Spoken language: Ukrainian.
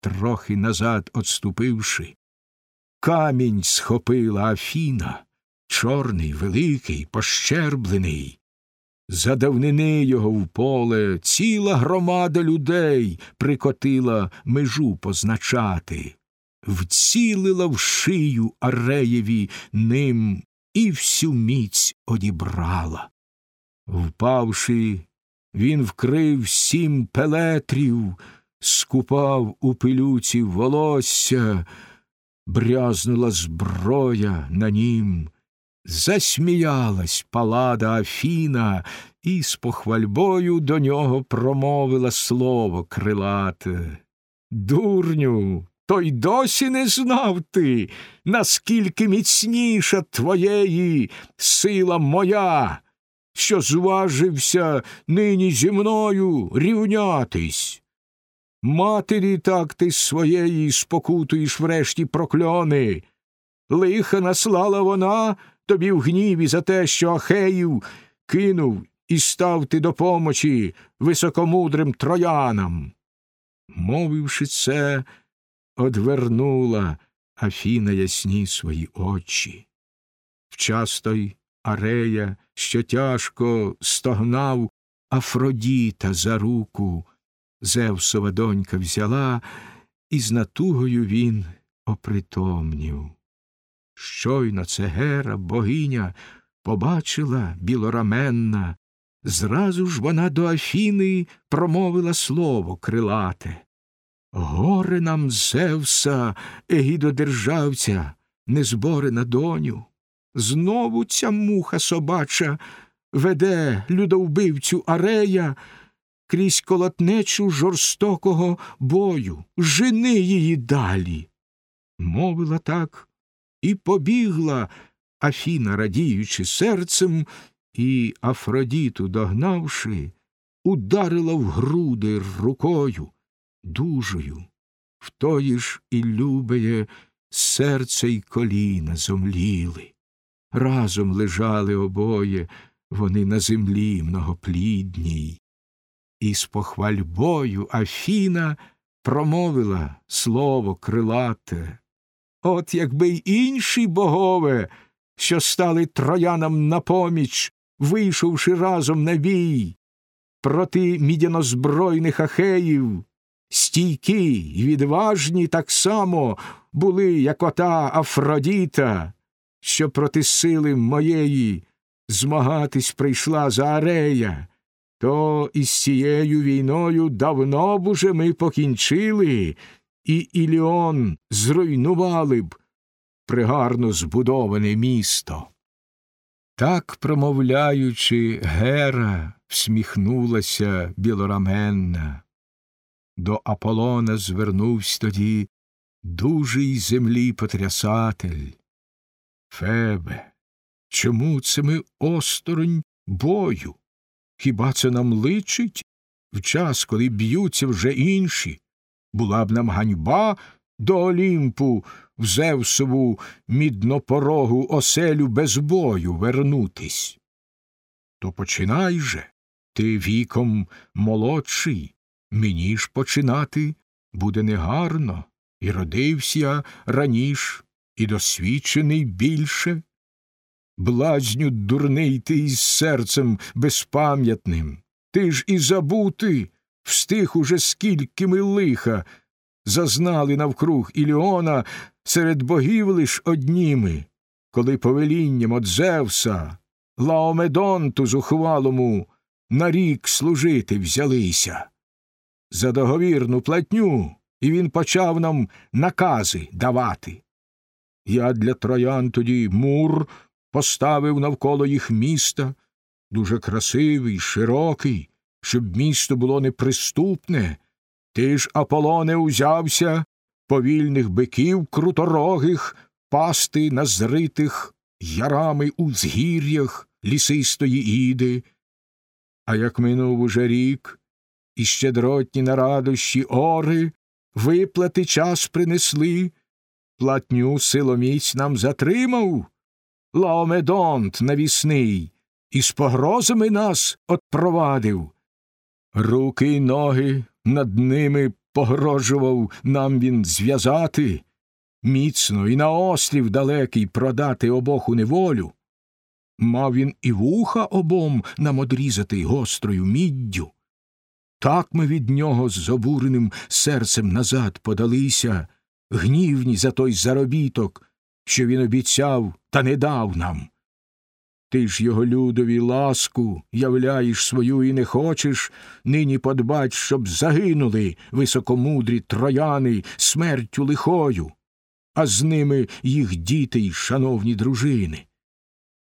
трохи назад отступивши. Камінь схопила Афіна, чорний, великий, пощерблений. За давнини його в поле ціла громада людей прикотила межу позначати, вцілила в шию Ареєві ним і всю міць одібрала. Впавши, він вкрив сім пелетрів, скупав у пилюці волосся, брязнула зброя на нім. Засміялась палада Афіна і з похвальбою до нього промовила слово крилате. Дурню, то й досі не знав ти, наскільки міцніша твоєї сила моя, що зважився нині зі мною рівнятись. Матері так ти своєї спокутуєш врешті прокльони. Лиха наслала вона тобі в гніві за те, що Ахеїв кинув і став ти до помочі високомудрим троянам. Мовивши це, одвернула Афіна ясні свої очі. Вчас той Арея, що тяжко стогнав Афродіта за руку, Зевсова донька взяла, і з натугою він опритомнів. Щойно це Гера, богиня, побачила білораменна, зразу ж вона до Афіни промовила слово крилате. Горе нам Зевса, егідодержавця, незборена доню. Знову ця муха собача веде людовбивцю Арея крізь колотнечу жорстокого бою, жени її далі. Мовила так і побігла Афіна, радіючи серцем, і Афродіту, догнавши, ударила в груди рукою, дужою, в тої ж і любеє серце й коліна зомліли. Разом лежали обоє вони на землі многоплідній. І з похвальбою Афіна промовила слово крилате. От якби й інші богове, що стали троянам на поміч, вийшовши разом на бій, проти мідянозбройних ахеїв, стійкі й відважні так само були, як ота Афродіта, що проти сили моєї змагатись прийшла за Арея, то із цією війною давно б уже ми покінчили і Іліон зруйнували б пригарно збудоване місто. Так, промовляючи, Гера всміхнулася білораменна. До Аполлона звернувся тоді дужий землі потрясатель. Фебе, чому це ми осторонь бою? Хіба це нам личить в час, коли б'ються вже інші? Була б нам ганьба до Олімпу в Зевсову міднопорогу оселю без бою вернутись. То починай же, ти віком молодший, мені ж починати буде негарно, і родився я раніш, і досвідчений більше. Блазню дурний ти із серцем безпам'ятним, ти ж і забути встиг уже скільки ми лиха, зазнали навкруг Іліона серед богів лиш одніми, коли повелінням от Зевса, Лаомедонту зухвалому на рік служити взялися. За договірну платню, і він почав нам накази давати. Я для троян тоді мур поставив навколо їх міста, дуже красивий, широкий, щоб місто було неприступне. Ти ж, Аполоне, узявся повільних биків круторогих пасти на зритих ярами у згір'ях лісистої іди. А як минув уже рік, і щедротні на радощі ори виплати час принесли, платню силоміць нам затримав, Лаомедонт навісний, і з погрозами нас отпровадив. Руки й ноги над ними Погрожував нам він зв'язати, міцно і на острів далекий продати обох у неволю. Мав він і вуха обом нам одрізати гострою міддю. Так ми від нього з обуреним серцем назад подалися, гнівні за той заробіток, що він обіцяв та не дав нам. Ти ж його людові ласку являєш свою і не хочеш, нині подбать, щоб загинули високомудрі трояни смертю лихою, а з ними їх діти й шановні дружини.